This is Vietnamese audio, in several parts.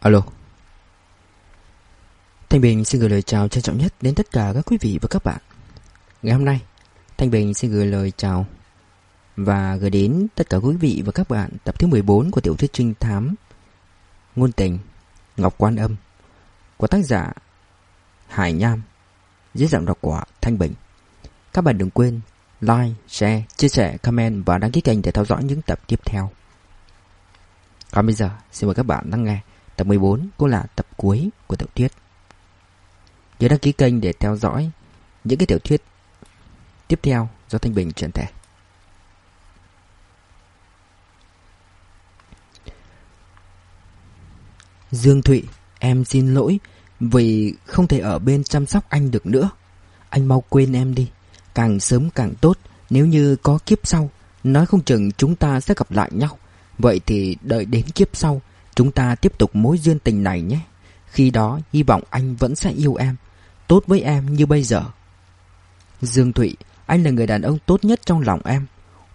Alo. Thanh Bình xin gửi lời chào trân trọng nhất đến tất cả các quý vị và các bạn. Ngày hôm nay Thanh Bình xin gửi lời chào Và gửi đến tất cả quý vị và các bạn Tập thứ 14 của tiểu thuyết trinh thám Ngôn tình Ngọc Quan Âm Của tác giả Hải Nham Dưới giọng đọc của Thanh Bình. Các bạn đừng quên like, share, chia sẻ, comment và đăng ký kênh để theo dõi những tập tiếp theo. Còn bây giờ xin mời các bạn lắng nghe. Tập 14 cũng là tập cuối của tiểu thuyết Nhớ đăng ký kênh để theo dõi những cái tiểu thuyết tiếp theo do Thanh Bình truyền thể. Dương Thụy, em xin lỗi vì không thể ở bên chăm sóc anh được nữa. Anh mau quên em đi, càng sớm càng tốt, nếu như có kiếp sau, nói không chừng chúng ta sẽ gặp lại nhau. Vậy thì đợi đến kiếp sau, chúng ta tiếp tục mối duyên tình này nhé. Khi đó, hy vọng anh vẫn sẽ yêu em tốt với em như bây giờ. Dương Thụy, anh là người đàn ông tốt nhất trong lòng em.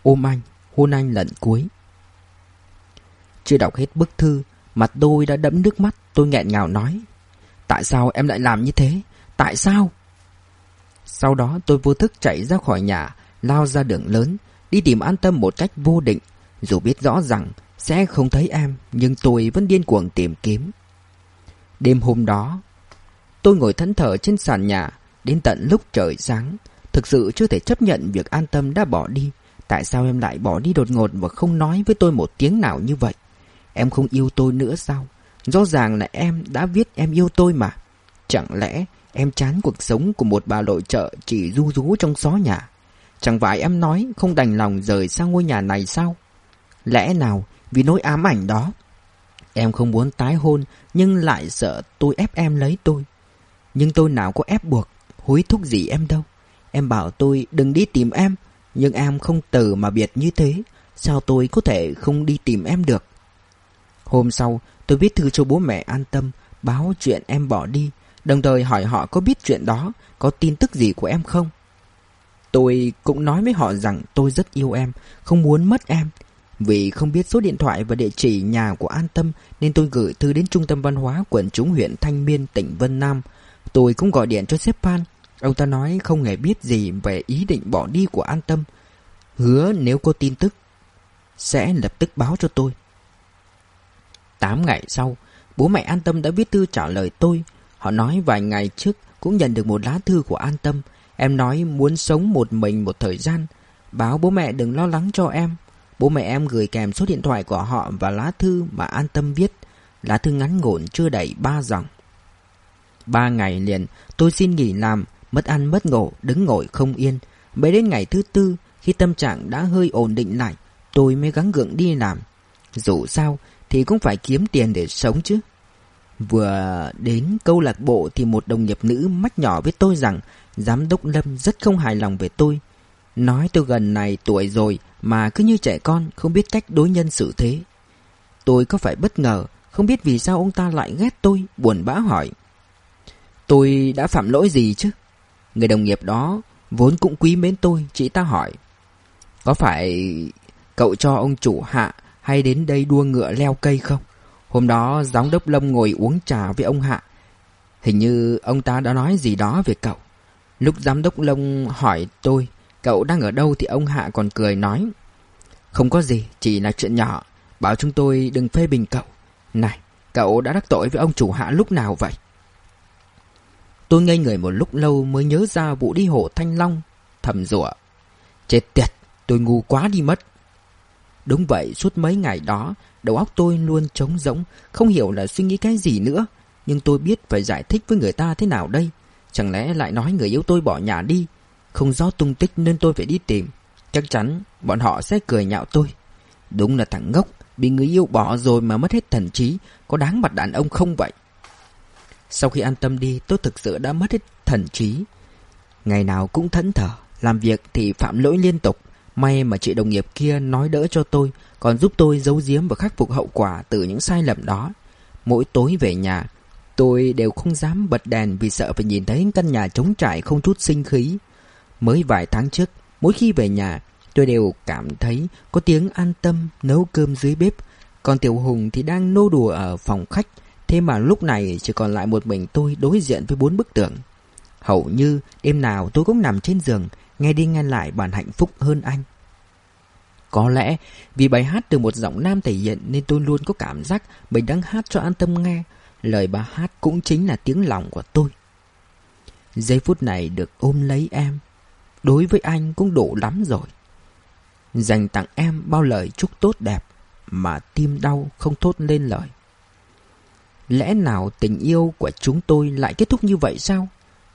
Ôm anh, hôn anh lần cuối. Chưa đọc hết bức thư, mặt tôi đã đẫm nước mắt, tôi nghẹn ngào nói. Tại sao em lại làm như thế? Tại sao? Sau đó tôi vô thức chạy ra khỏi nhà, lao ra đường lớn, đi tìm an tâm một cách vô định. Dù biết rõ rằng sẽ không thấy em, nhưng tôi vẫn điên cuồng tìm kiếm. Đêm hôm đó, Tôi ngồi thẫn thờ trên sàn nhà Đến tận lúc trời sáng. Thực sự chưa thể chấp nhận việc an tâm đã bỏ đi. Tại sao em lại bỏ đi đột ngột Và không nói với tôi một tiếng nào như vậy? Em không yêu tôi nữa sao? Rõ ràng là em đã viết em yêu tôi mà. Chẳng lẽ em chán cuộc sống của một bà nội trợ Chỉ du rú trong xó nhà? Chẳng phải em nói không đành lòng rời sang ngôi nhà này sao? Lẽ nào vì nỗi ám ảnh đó. Em không muốn tái hôn, Nhưng lại sợ tôi ép em lấy tôi. Nhưng tôi nào có ép buộc, Hối thúc gì em đâu. Em bảo tôi đừng đi tìm em, Nhưng em không từ mà biệt như thế. Sao tôi có thể không đi tìm em được? Hôm sau, tôi viết thư cho bố mẹ an tâm, Báo chuyện em bỏ đi, Đồng thời hỏi họ có biết chuyện đó, Có tin tức gì của em không? Tôi cũng nói với họ rằng tôi rất yêu em, Không muốn mất em. Vì không biết số điện thoại và địa chỉ nhà của An Tâm Nên tôi gửi thư đến Trung tâm Văn hóa quận chúng huyện Thanh Miên, tỉnh Vân Nam. Tôi cũng gọi điện cho sếp Pan Ông ta nói không hề biết gì về ý định bỏ đi của An Tâm. Hứa nếu có tin tức Sẽ lập tức báo cho tôi. Tám ngày sau Bố mẹ An Tâm đã viết thư trả lời tôi. Họ nói vài ngày trước Cũng nhận được một lá thư của An Tâm. Em nói muốn sống một mình một thời gian. Báo bố mẹ đừng lo lắng cho em. Bố mẹ em gửi kèm số điện thoại của họ Và lá thư mà An Tâm viết. Lá thư ngắn ngủn chưa đầy ba dòng. Ba ngày liền, tôi xin nghỉ làm, Mất ăn mất ngủ, đứng ngồi không yên. Mới đến ngày thứ tư, Khi tâm trạng đã hơi ổn định lại, Tôi mới gắng gượng đi làm. Dù sao, thì cũng phải kiếm tiền để sống chứ. Vừa đến câu lạc bộ Thì một đồng nghiệp nữ mắt nhỏ với tôi rằng, Giám đốc Lâm rất không hài lòng về tôi. Nói tôi gần này tuổi rồi mà cứ như trẻ con Không biết cách đối nhân xử thế Tôi có phải bất ngờ Không biết vì sao ông ta lại ghét tôi Buồn bã hỏi Tôi đã phạm lỗi gì chứ? Người đồng nghiệp đó vốn cũng quý mến tôi, chị ta hỏi. Có phải cậu cho ông chủ hạ hay đến đây đua ngựa leo cây không? Hôm đó giám đốc Lâm ngồi uống trà với ông Hạ. Hình như ông ta đã nói gì đó về cậu. Lúc giám đốc Lâm hỏi tôi cậu đang ở đâu thì ông Hạ còn cười nói. Không có gì, chỉ là chuyện nhỏ. Bảo chúng tôi đừng phê bình cậu. Này, cậu đã đắc tội với ông chủ Hạ lúc nào vậy? Tôi ngây người một lúc lâu mới nhớ ra vụ đi hộ Thanh Long, thầm rủa. Chết tiệt, tôi ngu quá đi mất. Đúng vậy, suốt mấy ngày đó, đầu óc tôi luôn trống rỗng, không hiểu là suy nghĩ cái gì nữa. Nhưng tôi biết phải giải thích với người ta thế nào đây. Chẳng lẽ lại nói người yêu tôi bỏ nhà đi, không rõ tung tích nên tôi phải đi tìm. Chắc chắn bọn họ sẽ cười nhạo tôi. Đúng là thằng ngốc, bị người yêu bỏ rồi mà mất hết thần trí, có đáng mặt đàn ông không vậy? Sau khi an tâm đi tôi thực sự đã mất hết thần trí Ngày nào cũng thẫn thờ Làm việc thì phạm lỗi liên tục May mà chị đồng nghiệp kia nói đỡ cho tôi Còn giúp tôi giấu giếm và khắc phục hậu quả Từ những sai lầm đó Mỗi tối về nhà Tôi đều không dám bật đèn Vì sợ phải nhìn thấy căn nhà trống trải không chút sinh khí Mới vài tháng trước Mỗi khi về nhà Tôi đều cảm thấy có tiếng an tâm nấu cơm dưới bếp Còn Tiểu Hùng thì đang nô đùa ở phòng khách Thế mà lúc này chỉ còn lại một mình tôi đối diện với bốn bức tường. Hầu như đêm nào tôi cũng nằm trên giường, nghe đi nghe lại bản hạnh phúc hơn anh. Có lẽ vì bài hát từ một giọng nam thể hiện nên tôi luôn có cảm giác mình đang hát cho an tâm nghe. Lời bà hát cũng chính là tiếng lòng của tôi. Giây phút này được ôm lấy em, đối với anh cũng đủ lắm rồi. Dành tặng em bao lời chúc tốt đẹp mà tim đau không thốt lên lời. Lẽ nào tình yêu của chúng tôi lại kết thúc như vậy sao?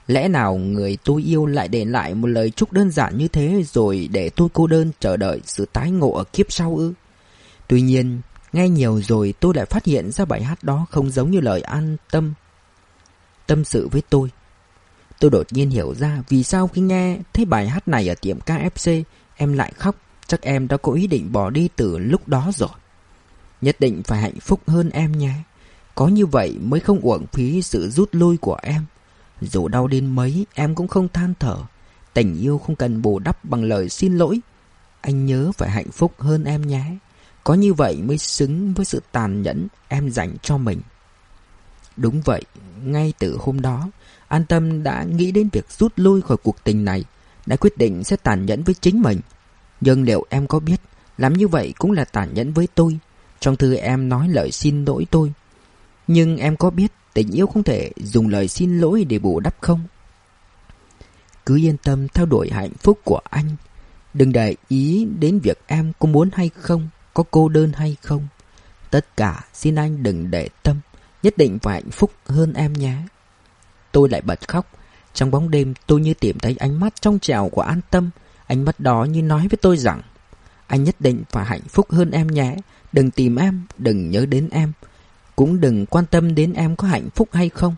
Lẽ nào người tôi yêu lại để lại một lời chúc đơn giản như thế rồi để tôi cô đơn chờ đợi sự tái ngộ ở kiếp sau ư? Tuy nhiên, nghe nhiều rồi tôi lại phát hiện ra bài hát đó không giống như lời an tâm. Tâm sự với tôi. Tôi đột nhiên hiểu ra vì sao khi nghe thấy bài hát này ở tiệm KFC em lại khóc. Chắc em đã có ý định bỏ đi từ lúc đó rồi. Nhất định phải hạnh phúc hơn em nhé. Có như vậy mới không uổng phí sự rút lui của em. Dù đau đến mấy em cũng không than thở Tình yêu không cần bù đắp bằng lời xin lỗi Anh nhớ phải hạnh phúc hơn em nhé Có như vậy mới xứng với sự tàn nhẫn em dành cho mình Đúng vậy, ngay từ hôm đó An Tâm đã nghĩ đến việc rút lui khỏi cuộc tình này, Đã quyết định sẽ tàn nhẫn với chính mình. Nhưng liệu em có biết, Làm như vậy cũng là tàn nhẫn với tôi. Trong thư em nói lời xin lỗi tôi. Nhưng em có biết Tình yêu không thể dùng lời xin lỗi để bù đắp không? Cứ yên tâm theo đuổi hạnh phúc của anh. Đừng để ý đến việc em có muốn hay không, Có cô đơn hay không. Tất cả xin anh đừng để tâm, Nhất định phải hạnh phúc hơn em nhé. Tôi lại bật khóc. Trong bóng đêm tôi như tìm thấy ánh mắt trong trèo của an tâm. Ánh mắt đó như nói với tôi rằng Anh nhất định phải hạnh phúc hơn em nhé. Đừng tìm em, đừng nhớ đến em. Cũng đừng quan tâm đến em có hạnh phúc hay không.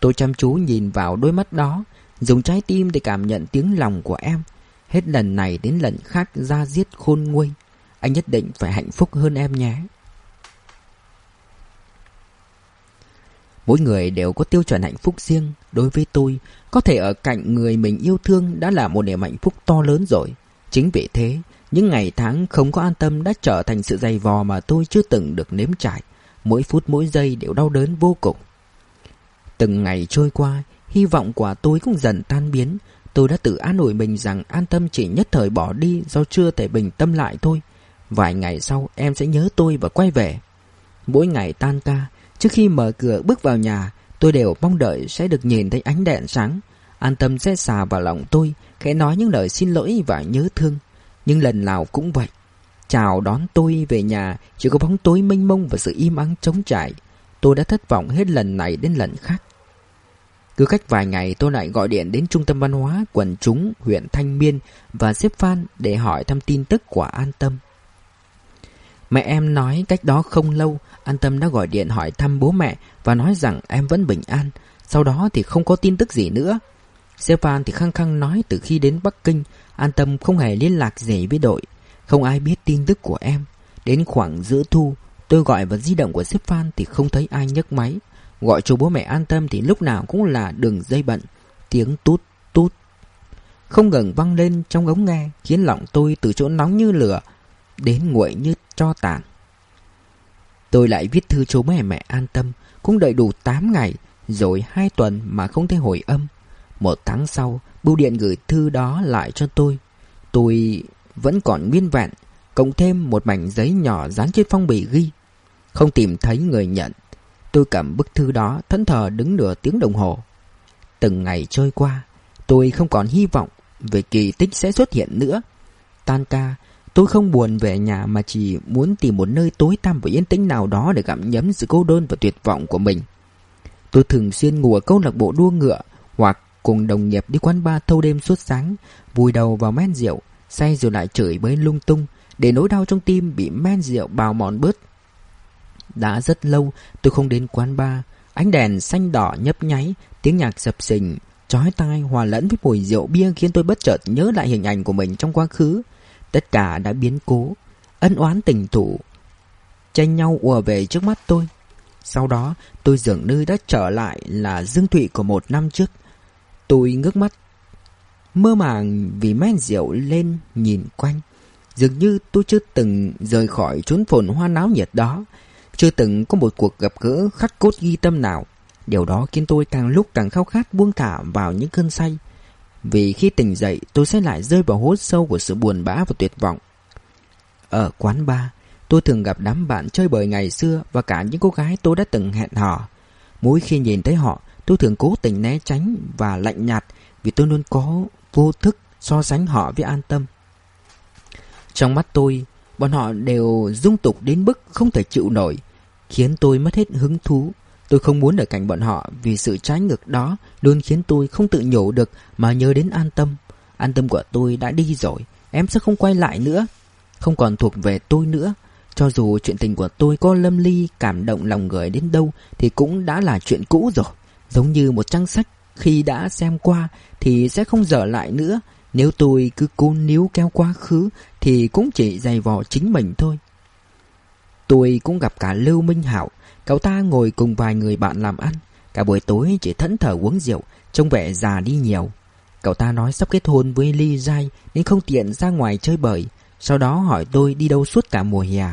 Tôi chăm chú nhìn vào đôi mắt đó Dùng trái tim để cảm nhận tiếng lòng của em. Hết lần này đến lần khác ra giết khôn nguôi. Anh nhất định phải hạnh phúc hơn em nhé. Mỗi người đều có tiêu chuẩn hạnh phúc riêng. Đối với tôi, Có thể ở cạnh người mình yêu thương Đã là một niềm hạnh phúc to lớn rồi. Chính vì thế, Những ngày tháng không có an tâm Đã trở thành sự dày vò mà tôi chưa từng được nếm trải. Mỗi phút mỗi giây đều đau đớn vô cùng. Từng ngày trôi qua, Hy vọng của tôi cũng dần tan biến. Tôi đã tự an ủi mình rằng An tâm chỉ nhất thời bỏ đi Do chưa thể bình tâm lại thôi. Vài ngày sau, em sẽ nhớ tôi và quay về. Mỗi ngày tan ca Trước khi mở cửa bước vào nhà, Tôi đều mong đợi sẽ được nhìn thấy ánh đèn sáng. An tâm sẽ xà vào lòng tôi, Khẽ nói những lời xin lỗi và nhớ thương. Nhưng lần nào cũng vậy, Chào đón tôi về nhà, Chỉ có bóng tối mênh mông và sự im ắng trống trải. Tôi đã thất vọng hết lần này đến lần khác. Cứ cách vài ngày, tôi lại gọi điện đến Trung tâm Văn hóa quần chúng, huyện Thanh Miên và xếp Phan để hỏi thăm tin tức của An Tâm. Mẹ em nói cách đó không lâu, An Tâm đã gọi điện hỏi thăm bố mẹ và nói rằng em vẫn bình an. Sau đó thì không có tin tức gì nữa. Stefan thì khăng khăng nói từ khi đến Bắc Kinh, An Tâm không hề liên lạc gì với đội, không ai biết tin tức của em Đến khoảng giữa thu, Tôi gọi vào di động của Stefan thì không thấy ai nhấc máy Gọi cho bố mẹ an tâm thì lúc nào cũng là đường dây bận, Tiếng tút tút Không ngừng vang lên trong ống nghe, Khiến lòng tôi từ chỗ nóng như lửa Đến nguội như cho tàn Tôi lại viết thư cho mẹ mẹ an tâm Cũng đợi đủ 8 ngày Rồi 2 tuần mà không thấy hồi âm Một tháng sau Bưu điện gửi thư đó lại cho tôi Tôi vẫn còn nguyên vẹn, cộng thêm một mảnh giấy nhỏ dán trên phong bì ghi. Không tìm thấy người nhận. Tôi cầm bức thư đó thẫn thờ đứng nửa tiếng đồng hồ. Từng ngày trôi qua, tôi không còn hy vọng về kỳ tích sẽ xuất hiện nữa. Tan ca, tôi không buồn về nhà mà chỉ muốn tìm một nơi tối tăm và yên tĩnh nào đó để gặm nhấm sự cô đơn và tuyệt vọng của mình. Tôi thường xuyên ngủ ở câu lạc bộ đua ngựa hoặc cùng đồng nghiệp đi quán bar thâu đêm suốt sáng, vùi đầu vào men rượu, Say rồi lại chửi bới lung tung Để nỗi đau trong tim bị men rượu bào mòn bớt Đã rất lâu tôi không đến quán bar Ánh đèn xanh đỏ nhấp nháy Tiếng nhạc sập sình Chói tai hòa lẫn với mùi rượu bia Khiến tôi bất chợt nhớ lại hình ảnh của mình trong quá khứ Tất cả đã biến cố, Ân oán tình thủ Tranh nhau ùa về trước mắt tôi. Sau đó, tôi dường như đã trở lại Là Dương Thụy của một năm trước. Tôi ngước mắt, Mơ màng vì men rượu lên nhìn quanh. Dường như tôi chưa từng rời khỏi chốn phồn hoa náo nhiệt đó, Chưa từng có một cuộc gặp gỡ khắc cốt ghi tâm nào. Điều đó khiến tôi càng lúc càng khao khát buông thả vào những cơn say. Vì khi tỉnh dậy, tôi sẽ lại rơi vào hố sâu của sự buồn bã và tuyệt vọng. Ở quán bar, Tôi thường gặp đám bạn chơi bời ngày xưa Và cả những cô gái tôi đã từng hẹn hò. Mỗi khi nhìn thấy họ, Tôi thường cố tình né tránh và lạnh nhạt Vì tôi luôn có vô thức so sánh họ với an tâm. Trong mắt tôi, Bọn họ đều dung tục đến mức không thể chịu nổi, Khiến tôi mất hết hứng thú. Tôi không muốn ở cạnh bọn họ Vì sự trái ngược đó Luôn khiến tôi không tự nhổ được Mà nhớ đến an tâm. An tâm của tôi đã đi rồi, Em sẽ không quay lại nữa. Không còn thuộc về tôi nữa. Cho dù chuyện tình của tôi có lâm ly, Cảm động lòng người đến đâu Thì cũng đã là chuyện cũ rồi. Giống như một trang sách, Khi đã xem qua Thì sẽ không dở lại nữa. Nếu tôi cứ cố níu kéo quá khứ Thì cũng chỉ dày vò chính mình thôi. Tôi cũng gặp cả Lưu Minh Hảo Cậu ta ngồi cùng vài người bạn làm ăn. Cả buổi tối chỉ thẫn thờ uống rượu, Trông vẻ già đi nhiều. Cậu ta nói sắp kết hôn với Ly Giai Nên không tiện ra ngoài chơi bời. Sau đó hỏi tôi đi đâu suốt cả mùa hè.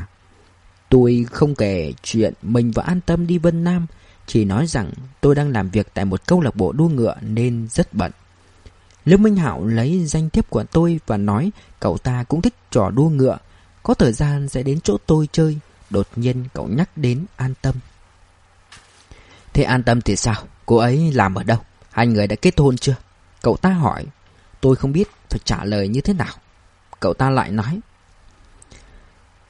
Tôi không kể chuyện mình và an tâm đi Vân Nam, Chỉ nói rằng tôi đang làm việc tại một câu lạc bộ đua ngựa nên rất bận. Lưu Minh Hạo lấy danh thiếp của tôi và nói cậu ta cũng thích trò đua ngựa, Có thời gian sẽ đến chỗ tôi chơi. Đột nhiên cậu nhắc đến an tâm. Thế an tâm thì sao? Cô ấy làm ở đâu? Hai người đã kết hôn chưa? Cậu ta hỏi. Tôi không biết, phải trả lời như thế nào? Cậu ta lại nói.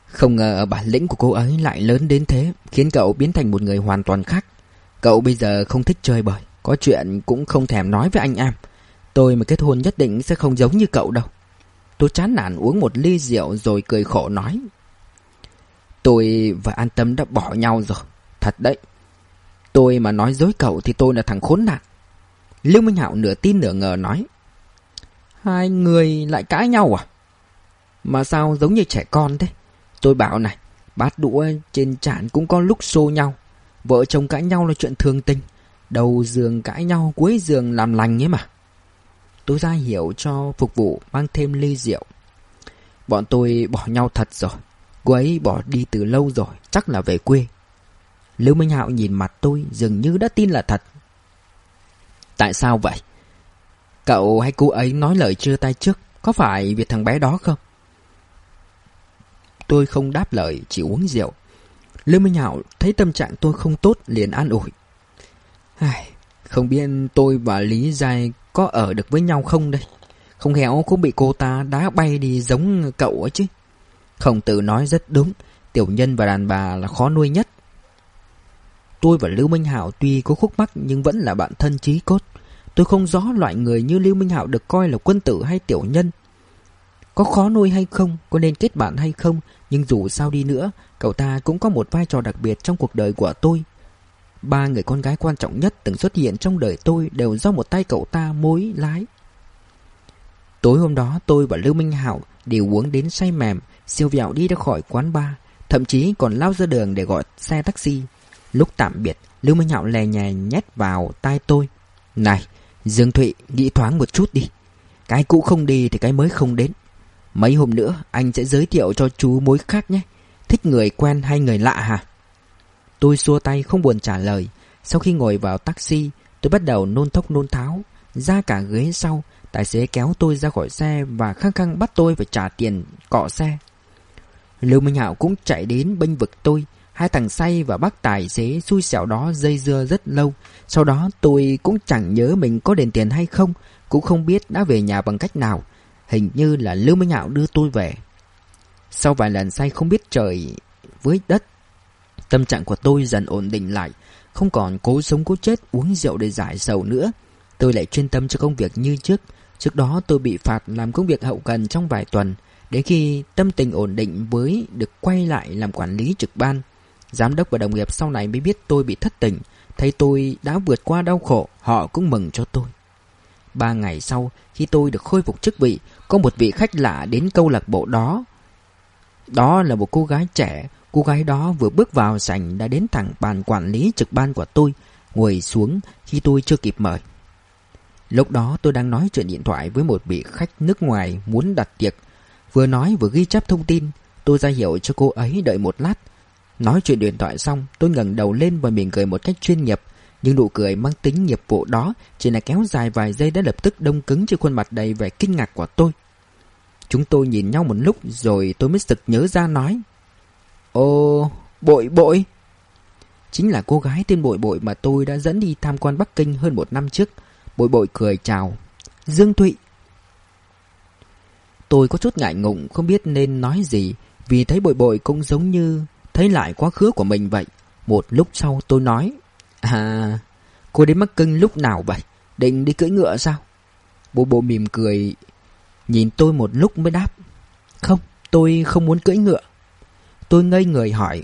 Không ngờ bản lĩnh của cô ấy lại lớn đến thế, Khiến cậu biến thành một người hoàn toàn khác. Cậu bây giờ không thích chơi bời, Có chuyện cũng không thèm nói với anh em Tôi mà kết hôn nhất định sẽ không giống như cậu đâu. Tôi chán nản uống một ly rượu rồi cười khổ nói. Tôi và An Tâm đã bỏ nhau rồi. Thật đấy. Tôi mà nói dối cậu thì tôi là thằng khốn nạn. Lưu Minh Hạo nửa tin nửa ngờ nói, Hai người lại cãi nhau à? Mà sao giống như trẻ con thế? Tôi bảo này, Bát đũa trên chản cũng có lúc xô nhau. Vợ chồng cãi nhau là chuyện thường tình. Đầu giường cãi nhau, cuối giường làm lành ấy mà. Tôi ra hiểu cho phục vụ mang thêm ly rượu. Bọn tôi bỏ nhau thật rồi. Cô ấy bỏ đi từ lâu rồi Chắc là về quê. Lưu Minh Hạo nhìn mặt tôi Dường như đã tin là thật. Tại sao vậy? Cậu hay cô ấy nói lời chưa tay trước Có phải vì thằng bé đó không? Tôi không đáp lời Chỉ uống rượu. Lưu Minh Hạo thấy tâm trạng tôi không tốt Liền an ủi. Ai, Không biết tôi và Lý Giai Có ở được với nhau không đây? Không hẻo cũng bị cô ta đá bay đi giống cậu ấy chứ. Khổng tử nói rất đúng Tiểu nhân và đàn bà là khó nuôi nhất. Tôi và Lưu Minh Hạo tuy có khúc mắc nhưng vẫn là bạn thân chí cốt. Tôi không rõ loại người như Lưu Minh Hạo được coi là quân tử hay tiểu nhân. Có khó nuôi hay không, có nên kết bạn hay không Nhưng dù sao đi nữa, cậu ta cũng có một vai trò đặc biệt trong cuộc đời của tôi. Ba người con gái quan trọng nhất từng xuất hiện trong đời tôi đều do một tay cậu ta mối lái. Tối hôm đó tôi và Lưu Minh Hạo đều uống đến say mềm Siêu vẹo đi ra khỏi quán bar, Thậm chí còn lao ra đường để gọi xe taxi. Lúc tạm biệt, Lưu Minh Hạo lè nhè nhét vào tai tôi. Này, Dương Thụy, nghĩ thoáng một chút đi. Cái cũ không đi thì cái mới không đến. Mấy hôm nữa, anh sẽ giới thiệu cho chú mối khác nhé. Thích người quen hay người lạ hả? Tôi xua tay không buồn trả lời. Sau khi ngồi vào taxi, Tôi bắt đầu nôn thốc nôn tháo. Ra cả ghế sau, Tài xế kéo tôi ra khỏi xe Và khăng khăng bắt tôi phải trả tiền cọ xe. Lưu Minh Hạo cũng chạy đến bênh vực tôi. Hai thằng say và bác tài xế xui xẻo đó dây dưa rất lâu. Sau đó tôi cũng chẳng nhớ mình có đền tiền hay không, Cũng không biết đã về nhà bằng cách nào. Hình như là Lưu Minh Hạo đưa tôi về. Sau vài lần say không biết trời với đất, Tâm trạng của tôi dần ổn định lại, Không còn cố sống cố chết uống rượu để giải sầu nữa. Tôi lại chuyên tâm cho công việc như trước. Trước đó tôi bị phạt làm công việc hậu cần trong vài tuần. Đến khi tâm tình ổn định với được quay lại làm quản lý trực ban, Giám đốc và đồng nghiệp sau này mới biết tôi bị thất tình, Thấy tôi đã vượt qua đau khổ, Họ cũng mừng cho tôi. Ba ngày sau, khi tôi được khôi phục chức vị, Có một vị khách lạ đến câu lạc bộ đó. Đó là một cô gái trẻ. Cô gái đó vừa bước vào sảnh Đã đến thẳng bàn quản lý trực ban của tôi, Ngồi xuống khi tôi chưa kịp mời. Lúc đó tôi đang nói chuyện điện thoại với một vị khách nước ngoài muốn đặt tiệc. Vừa nói vừa ghi chép thông tin Tôi ra hiệu cho cô ấy đợi một lát. Nói chuyện điện thoại xong tôi ngẩng đầu lên và mỉm cười một cách chuyên nghiệp Nhưng nụ cười mang tính nghiệp vụ đó Chỉ là kéo dài vài giây đã lập tức đông cứng trên khuôn mặt đầy vẻ kinh ngạc của tôi. Chúng tôi nhìn nhau một lúc rồi tôi mới sực nhớ ra nói Ồ, bội bội. Chính là cô gái tên bội bội mà tôi đã dẫn đi tham quan Bắc Kinh hơn một năm trước. Bội bội cười chào Dương Thụy Tôi có chút ngại ngùng, không biết nên nói gì, Vì thấy bội bội cũng giống như thấy lại quá khứ của mình vậy. Một lúc sau tôi nói À cô đến Bắc Kinh lúc nào vậy? Định đi cưỡi ngựa sao? Bố bố mỉm cười, Nhìn tôi một lúc mới đáp, Không, tôi không muốn cưỡi ngựa. Tôi ngây người hỏi,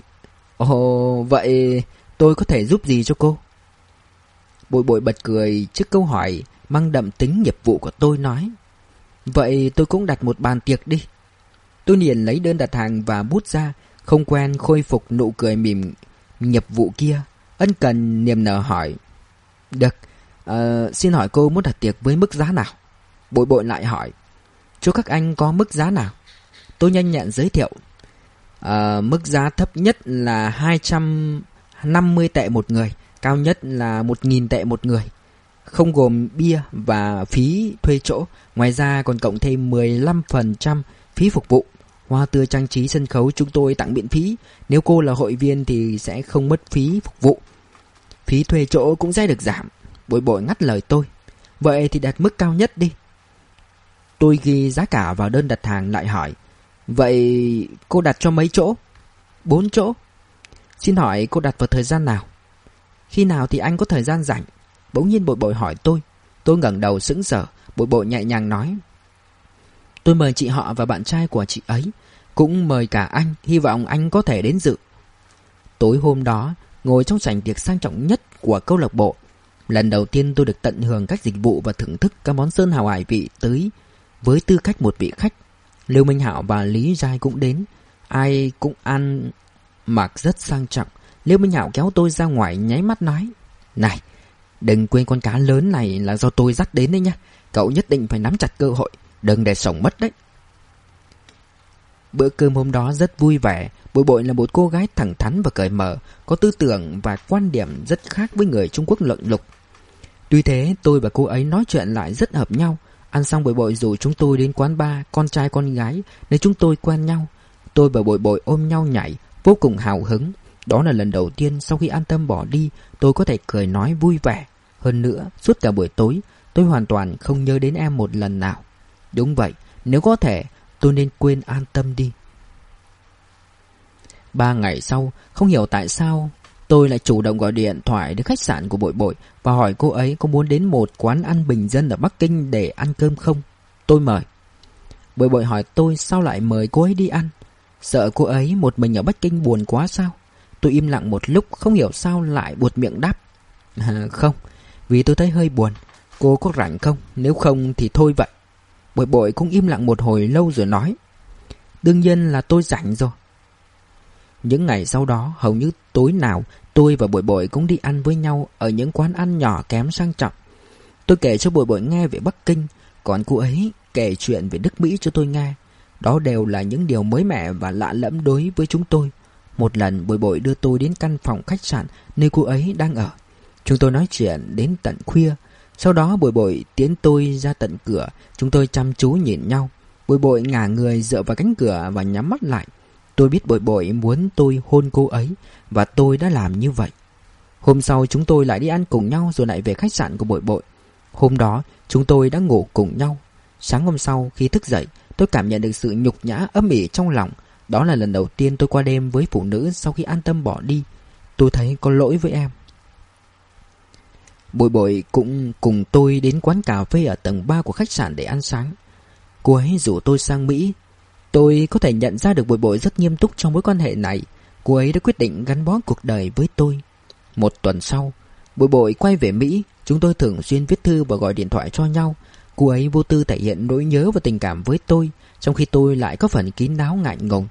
Ồ, vậy tôi có thể giúp gì cho cô? Bội bội bật cười trước câu hỏi Mang đậm tính nghiệp vụ của tôi nói Vậy tôi cũng đặt một bàn tiệc đi. Tôi liền lấy đơn đặt hàng và bút ra Không quen khôi phục nụ cười mỉm nhập vụ kia. Ân cần niềm nở hỏi Được à, Xin hỏi cô muốn đặt tiệc với mức giá nào? Bội bội lại hỏi Chú các anh có mức giá nào? Tôi nhanh nhẹn giới thiệu à, Mức giá thấp nhất là 250 tệ một người Cao nhất là 1.000 tệ một người. Không gồm bia và phí thuê chỗ. Ngoài ra còn cộng thêm 15% phí phục vụ. Hoa tươi trang trí sân khấu chúng tôi tặng miễn phí. Nếu cô là hội viên thì sẽ không mất phí phục vụ. Phí thuê chỗ cũng sẽ được giảm. Bội bội ngắt lời tôi. Vậy thì đặt mức cao nhất đi. Tôi ghi giá cả vào đơn đặt hàng lại hỏi. Vậy cô đặt cho mấy chỗ? Bốn chỗ. Xin hỏi cô đặt vào thời gian nào? Khi nào thì anh có thời gian rảnh? Bỗng nhiên bội bội hỏi tôi. Tôi ngẩng đầu sững sờ, Bội bội nhẹ nhàng nói. Tôi mời chị họ và bạn trai của chị ấy, Cũng mời cả anh, Hy vọng anh có thể đến dự. Tối hôm đó, Ngồi trong sảnh tiệc sang trọng nhất của câu lạc bộ, Lần đầu tiên tôi được tận hưởng các dịch vụ Và thưởng thức các món sơn hào hải vị tới Với tư cách một vị khách. Lưu Minh Hảo và Lý Giai cũng đến. Ai cũng ăn Mặc rất sang trọng. Lưu Minh Hảo kéo tôi ra ngoài nháy mắt nói, Này Đừng quên con cá lớn này là do tôi dắt đến đấy nhá Cậu nhất định phải nắm chặt cơ hội. Đừng để sống mất đấy. Bữa cơm hôm đó rất vui vẻ. Bội bội là một cô gái thẳng thắn và cởi mở, Có tư tưởng và quan điểm rất khác với người Trung Quốc lợn lục. Tuy thế, tôi và cô ấy nói chuyện lại rất hợp nhau. Ăn xong bội bội rủ chúng tôi đến quán bar, Con trai con gái Để chúng tôi quen nhau. Tôi và bội bội ôm nhau nhảy, Vô cùng hào hứng. Đó là lần đầu tiên sau khi an tâm bỏ đi Tôi có thể cười nói vui vẻ. Hơn nữa, suốt cả buổi tối, Tôi hoàn toàn không nhớ đến em một lần nào. Đúng vậy, Nếu có thể, tôi nên quên an tâm đi. Ba ngày sau, Không hiểu tại sao, Tôi lại chủ động gọi điện thoại đến khách sạn của bội bội Và hỏi cô ấy có muốn đến một quán ăn bình dân ở Bắc Kinh để ăn cơm không. Tôi mời. Bội bội hỏi tôi sao lại mời cô ấy đi ăn? Sợ cô ấy một mình ở Bắc Kinh buồn quá sao? Tôi im lặng một lúc không hiểu sao lại buột miệng đáp. À, Không Vì tôi thấy hơi buồn. Cô có rảnh không? Nếu không thì thôi vậy. Bội bội cũng im lặng một hồi lâu rồi nói. Đương nhiên là tôi rảnh rồi. Những ngày sau đó hầu như tối nào Tôi và bội bội cũng đi ăn với nhau Ở những quán ăn nhỏ kém sang trọng. Tôi kể cho bội bội nghe về Bắc Kinh Còn cô ấy kể chuyện về Đức Mỹ cho tôi nghe. Đó đều là những điều mới mẻ và lạ lẫm đối với chúng tôi. Một lần bội bội đưa tôi đến căn phòng khách sạn Nơi cô ấy đang ở. Chúng tôi nói chuyện đến tận khuya. Sau đó bội bội tiến tôi ra tận cửa. Chúng tôi chăm chú nhìn nhau. Bội bội ngả người dựa vào cánh cửa và nhắm mắt lại. Tôi biết bội bội muốn tôi hôn cô ấy Và tôi đã làm như vậy. Hôm sau chúng tôi lại đi ăn cùng nhau Rồi lại về khách sạn của bội bội. Hôm đó chúng tôi đã ngủ cùng nhau. Sáng hôm sau khi thức dậy, Tôi cảm nhận được sự nhục nhã âm ỉ trong lòng. Đó là lần đầu tiên tôi qua đêm với phụ nữ Sau khi an tâm bỏ đi Tôi thấy có lỗi với em Bội bội cũng cùng tôi đến quán cà phê ở tầng 3 của khách sạn để ăn sáng. Cô ấy rủ tôi sang Mỹ. Tôi có thể nhận ra được bội bội rất nghiêm túc trong mối quan hệ này. Cô ấy đã quyết định gắn bó cuộc đời với tôi. Một tuần sau, bội bội quay về Mỹ. Chúng tôi thường xuyên viết thư và gọi điện thoại cho nhau. Cô ấy vô tư thể hiện nỗi nhớ và tình cảm với tôi, trong khi tôi lại có phần kín đáo ngại ngùng.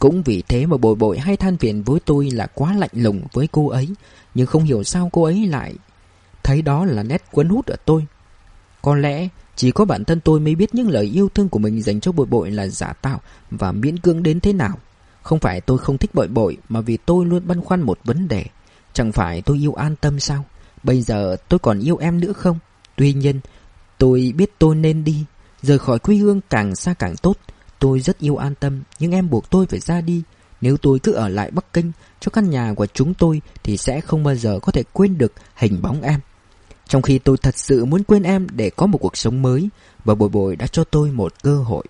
Cũng vì thế mà bội bội hay than phiền với tôi là quá lạnh lùng với cô ấy, nhưng không hiểu sao cô ấy lại Thấy đó là nét cuốn hút ở tôi. Có lẽ chỉ có bản thân tôi mới biết những lời yêu thương của mình dành cho bội bội là giả tạo và miễn cưỡng đến thế nào. Không phải tôi không thích bội bội Mà vì tôi luôn băn khoăn một vấn đề. Chẳng phải tôi yêu an tâm sao? Bây giờ tôi còn yêu em nữa không? Tuy nhiên tôi biết tôi nên đi. Rời khỏi quê hương càng xa càng tốt. Tôi rất yêu an tâm, Nhưng em buộc tôi phải ra đi. Nếu tôi cứ ở lại Bắc Kinh, Cho căn nhà của chúng tôi Thì sẽ không bao giờ có thể quên được hình bóng em. Trong khi tôi thật sự muốn quên em Để có một cuộc sống mới Và bồi bồi đã cho tôi một cơ hội.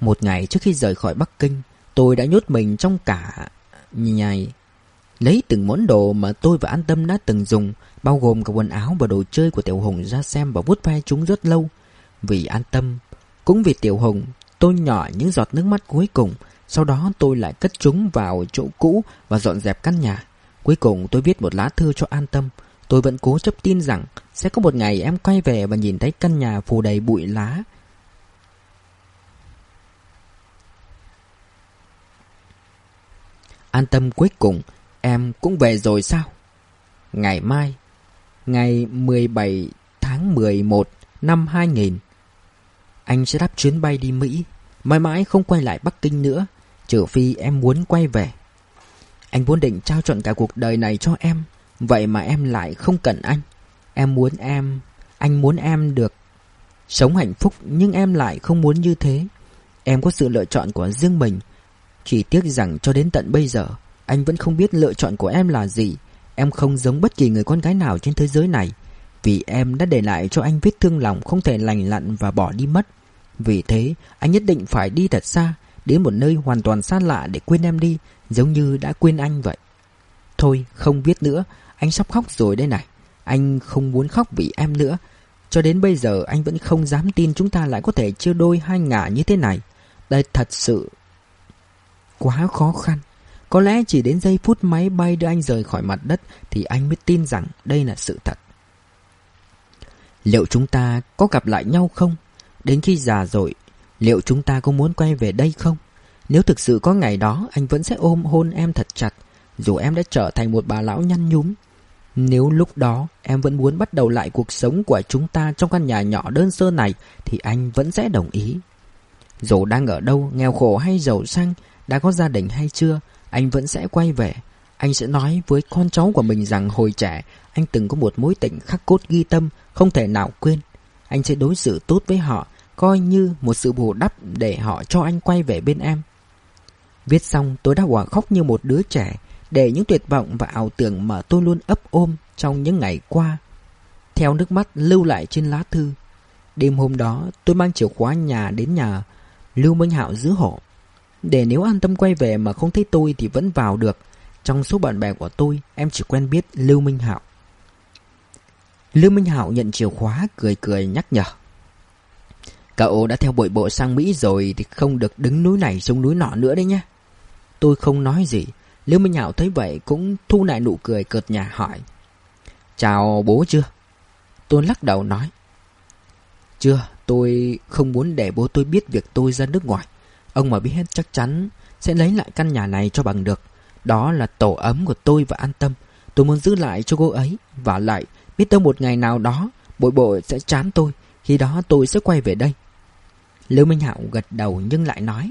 Một ngày trước khi rời khỏi Bắc Kinh, Tôi đã nhốt mình trong cả nhài Lấy từng món đồ mà tôi và An Tâm đã từng dùng, Bao gồm cả quần áo và đồ chơi của Tiểu Hùng ra xem và vuốt vai chúng rất lâu. Vì An Tâm cũng vì Tiểu Hùng Tôi nhỏ những giọt nước mắt cuối cùng Sau đó tôi lại cất chúng vào chỗ cũ Và dọn dẹp căn nhà. Cuối cùng tôi viết một lá thư cho An Tâm. Tôi vẫn cố chấp tin rằng Sẽ có một ngày em quay về và nhìn thấy căn nhà phủ đầy bụi lá. An Tâm cuối cùng Em cũng về rồi sao? Ngày mai, ngày 17 tháng 11 năm 2000, anh sẽ đáp chuyến bay đi Mỹ, mãi mãi không quay lại Bắc Kinh nữa, trừ phi em muốn quay về. Anh vốn định trao trọn cả cuộc đời này cho em, vậy mà em lại không cần anh. Em muốn em, anh muốn em được sống hạnh phúc nhưng em lại không muốn như thế. Em có sự lựa chọn của riêng mình, chỉ tiếc rằng cho đến tận bây giờ anh vẫn không biết lựa chọn của em là gì Em không giống bất kỳ người con gái nào trên thế giới này vì em đã để lại cho anh vết thương lòng không thể lành lặn và bỏ đi mất. Vì thế, anh nhất định phải đi thật xa, Đến một nơi hoàn toàn xa lạ để quên em đi, Giống như đã quên anh vậy. Thôi, không biết nữa, Anh sắp khóc rồi đây này. Anh không muốn khóc vì em nữa. Cho đến bây giờ, anh vẫn không dám tin chúng ta lại có thể chia đôi hai ngả như thế này. Đây thật sự quá khó khăn. Có lẽ chỉ đến giây phút máy bay đưa anh rời khỏi mặt đất thì anh mới tin rằng đây là sự thật. Liệu chúng ta có gặp lại nhau không? Đến khi già rồi, liệu chúng ta có muốn quay về đây không? Nếu thực sự có ngày đó, anh vẫn sẽ ôm hôn em thật chặt, dù em đã trở thành một bà lão nhăn nhúm. Nếu lúc đó em vẫn muốn bắt đầu lại cuộc sống của chúng ta trong căn nhà nhỏ đơn sơ này, thì anh vẫn sẽ đồng ý. Dù đang ở đâu, nghèo khổ hay giàu sang, đã có gia đình hay chưa, anh vẫn sẽ quay về. Anh sẽ nói với con cháu của mình rằng hồi trẻ anh từng có một mối tình khắc cốt ghi tâm, không thể nào quên. Anh sẽ đối xử tốt với họ, coi như một sự bù đắp để họ cho anh quay về bên em. Viết xong tôi đã quả khóc như một đứa trẻ, để những tuyệt vọng và ảo tưởng mà tôi luôn ấp ôm trong những ngày qua. Theo nước mắt lưu lại trên lá thư. Đêm hôm đó tôi mang chìa khóa nhà đến nhà Lưu Minh Hạo giữ hộ. Để nếu an tâm quay về mà không thấy tôi thì vẫn vào được Trong số bạn bè của tôi Em chỉ quen biết Lưu Minh Hạo Lưu Minh Hạo nhận chìa khóa Cười cười nhắc nhở Cậu đã theo bội bộ sang Mỹ rồi Thì không được đứng núi này xuống núi nọ nữa đấy nhé Tôi không nói gì Lưu Minh Hạo thấy vậy cũng thu lại nụ cười cợt nhà hỏi Chào bố chưa Tôi lắc đầu nói Chưa tôi không muốn để bố tôi biết việc tôi ra nước ngoài Ông mà biết hết chắc chắn sẽ lấy lại căn nhà này cho bằng được. Đó là tổ ấm của tôi và an tâm. Tôi muốn giữ lại cho cô ấy. Và lại, biết đâu một ngày nào đó, bội bội sẽ chán tôi. Khi đó tôi sẽ quay về đây. Lưu Minh Hạo gật đầu nhưng lại nói.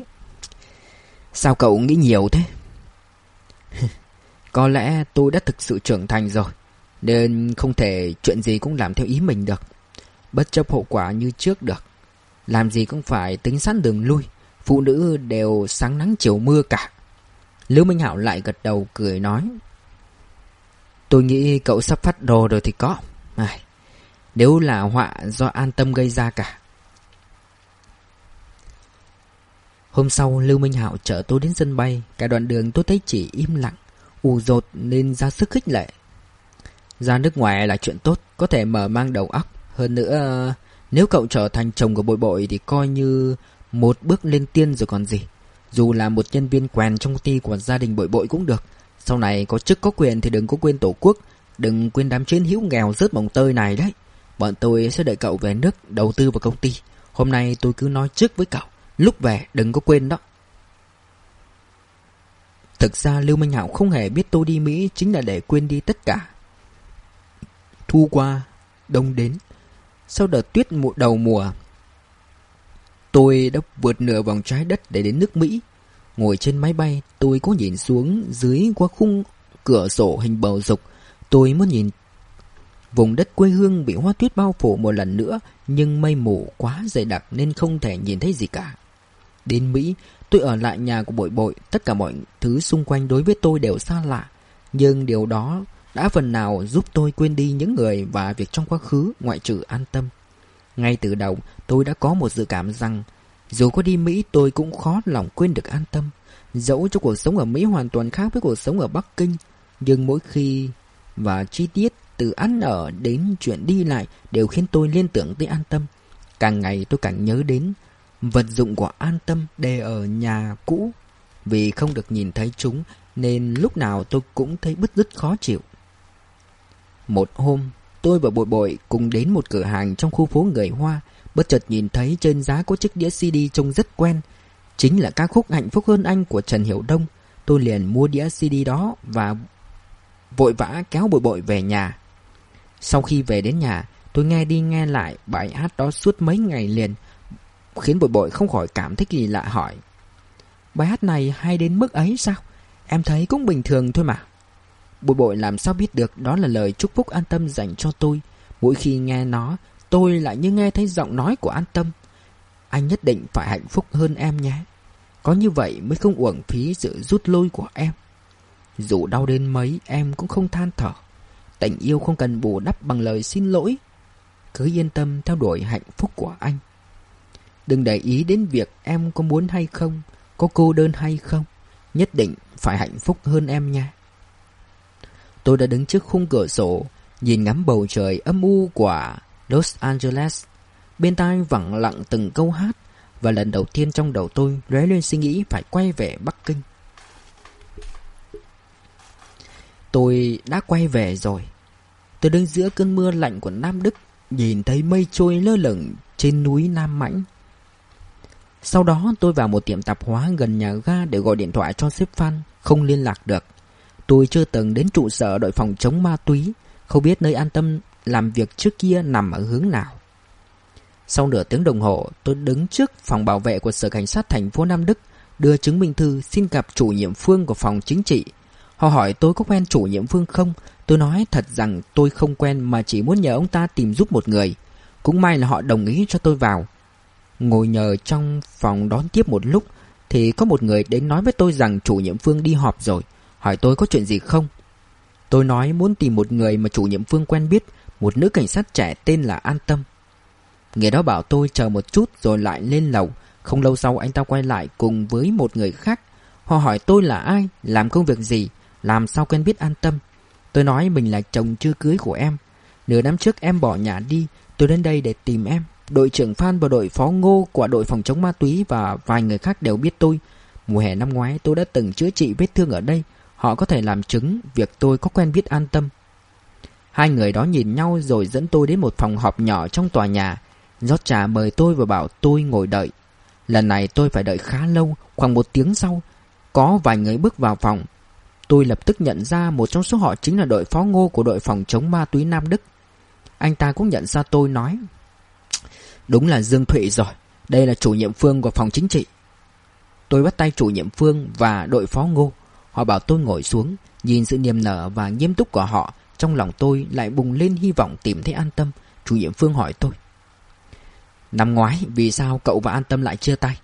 Sao cậu nghĩ nhiều thế? Có lẽ tôi đã thực sự trưởng thành rồi. Nên không thể chuyện gì cũng làm theo ý mình được. Bất chấp hậu quả như trước được. Làm gì cũng phải tính sẵn đường lui. Phụ nữ đều sáng nắng chiều mưa cả Lưu Minh Hạo lại gật đầu cười nói Tôi nghĩ cậu sắp phát đồ rồi thì có. Ai, Nếu là họa do an tâm gây ra cả. Hôm sau Lưu Minh Hạo chở tôi đến sân bay. Cả đoạn đường tôi thấy chỉ im lặng ù rột nên ra sức khích lệ. Ra nước ngoài là chuyện tốt Có thể mở mang đầu óc. Hơn nữa Nếu cậu trở thành chồng của bội bội Thì coi như một bước lên tiên rồi còn gì. Dù là một nhân viên quèn trong công ty của gia đình bội bội cũng được. Sau này có chức có quyền thì đừng có quên tổ quốc, Đừng quên đám chiến hữu nghèo rớt mồng tơi này đấy. Bọn tôi sẽ đợi cậu về nước đầu tư vào công ty. Hôm nay tôi cứ nói trước với cậu, Lúc về đừng có quên đó. Thực ra Lưu Minh Hạo không hề biết tôi đi Mỹ Chính là để quên đi tất cả. Thu qua, Đông đến. Sau đợt tuyết mùa, đầu mùa, Tôi đã vượt nửa vòng trái đất để đến nước Mỹ. Ngồi trên máy bay, tôi có nhìn xuống dưới qua khung cửa sổ hình bầu dục. Tôi muốn nhìn vùng đất quê hương bị hoa tuyết bao phủ một lần nữa, nhưng mây mù quá dày đặc nên không thể nhìn thấy gì cả. Đến Mỹ, tôi ở lại nhà của bội bội, tất cả mọi thứ xung quanh đối với tôi đều xa lạ. Nhưng điều đó đã phần nào giúp tôi quên đi những người và việc trong quá khứ ngoại trừ an tâm. Ngay từ đầu, tôi đã có một dự cảm rằng dù có đi Mỹ tôi cũng khó lòng quên được an tâm. Dẫu cho cuộc sống ở Mỹ hoàn toàn khác với cuộc sống ở Bắc Kinh, nhưng mỗi khi và chi tiết từ ăn ở đến chuyện đi lại đều khiến tôi liên tưởng tới an tâm. Càng ngày tôi càng nhớ đến vật dụng của an tâm để ở nhà cũ. Vì không được nhìn thấy chúng nên lúc nào tôi cũng thấy bứt rứt khó chịu. Một hôm, tôi và bội bội cùng đến một cửa hàng trong khu phố người Hoa, bất chợt nhìn thấy trên giá có chiếc đĩa CD trông rất quen. Chính là ca khúc Hạnh phúc hơn anh của Trần Hiểu Đông. Tôi liền mua đĩa CD đó và vội vã kéo bội bội về nhà. Sau khi về đến nhà, tôi nghe đi nghe lại bài hát đó suốt mấy ngày liền, khiến bội bội không khỏi cảm thấy kỳ lạ hỏi. Bài hát này hay đến mức ấy sao? Em thấy cũng bình thường thôi mà. Bội bội làm sao biết được đó là lời chúc phúc an tâm dành cho tôi. Mỗi khi nghe nó, tôi lại như nghe thấy giọng nói của an tâm. Anh nhất định phải hạnh phúc hơn em nhé. Có như vậy mới không uổng phí sự rút lui của em. Dù đau đến mấy, em cũng không than thở. Tình yêu không cần bù đắp bằng lời xin lỗi. Cứ yên tâm theo đuổi hạnh phúc của anh. Đừng để ý đến việc em có muốn hay không, có cô đơn hay không. Nhất định phải hạnh phúc hơn em nha. Tôi đã đứng trước khung cửa sổ, nhìn ngắm bầu trời âm u của Los Angeles. Bên tai vẳng lặng từng câu hát, và lần đầu tiên trong đầu tôi lóe lên suy nghĩ phải quay về Bắc Kinh. Tôi đã quay về rồi. Tôi đứng giữa cơn mưa lạnh của Nam Đức, nhìn thấy mây trôi lơ lửng trên núi Nam Mãnh. Sau đó tôi vào một tiệm tạp hóa gần nhà ga để gọi điện thoại cho sếp Phan, không liên lạc được. Tôi chưa từng đến trụ sở đội phòng chống ma túy, không biết nơi an tâm làm việc trước kia nằm ở hướng nào. Sau nửa tiếng đồng hồ, tôi đứng trước phòng bảo vệ của Sở Cảnh sát thành phố Nam Đức, đưa chứng minh thư xin gặp chủ nhiệm Phương của phòng chính trị. Họ hỏi tôi có quen chủ nhiệm Phương không? Tôi nói thật rằng tôi không quen mà chỉ muốn nhờ ông ta tìm giúp một người. Cũng may là họ đồng ý cho tôi vào. Ngồi nhờ trong phòng đón tiếp một lúc, thì có một người đến nói với tôi rằng chủ nhiệm Phương đi họp rồi, hỏi tôi có chuyện gì không. Tôi nói muốn tìm một người mà chủ nhiệm Phương quen biết, một nữ cảnh sát trẻ tên là An Tâm. Người đó bảo tôi chờ một chút rồi lại lên lầu. Không lâu sau anh ta quay lại cùng với một người khác. Họ hỏi tôi là ai, làm công việc gì, làm sao quen biết an tâm. Tôi nói mình là chồng chưa cưới của em. Nửa năm trước em bỏ nhà đi, tôi đến đây để tìm em. Đội trưởng Phan và đội phó Ngô của đội phòng chống ma túy và vài người khác đều biết tôi. Mùa hè năm ngoái tôi đã từng chữa trị vết thương ở đây. Họ có thể làm chứng việc tôi có quen biết an tâm. Hai người đó nhìn nhau rồi dẫn tôi đến một phòng họp nhỏ trong tòa nhà rót trà mời tôi và bảo tôi ngồi đợi. Lần này tôi phải đợi khá lâu, khoảng một tiếng sau. Có vài người bước vào phòng. Tôi lập tức nhận ra một trong số họ chính là đội phó ngô của đội phòng chống ma túy Nam Đức. Anh ta cũng nhận ra tôi nói. Đúng là Dương Thụy rồi, đây là chủ nhiệm Phương của phòng chính trị. Tôi bắt tay chủ nhiệm Phương và đội phó ngô. Họ bảo tôi ngồi xuống, nhìn sự niềm nở và nghiêm túc của họ. Trong lòng tôi lại bùng lên hy vọng tìm thấy an tâm. Chủ nhiệm Phương hỏi tôi. Năm ngoái, vì sao cậu và An Tâm lại chia tay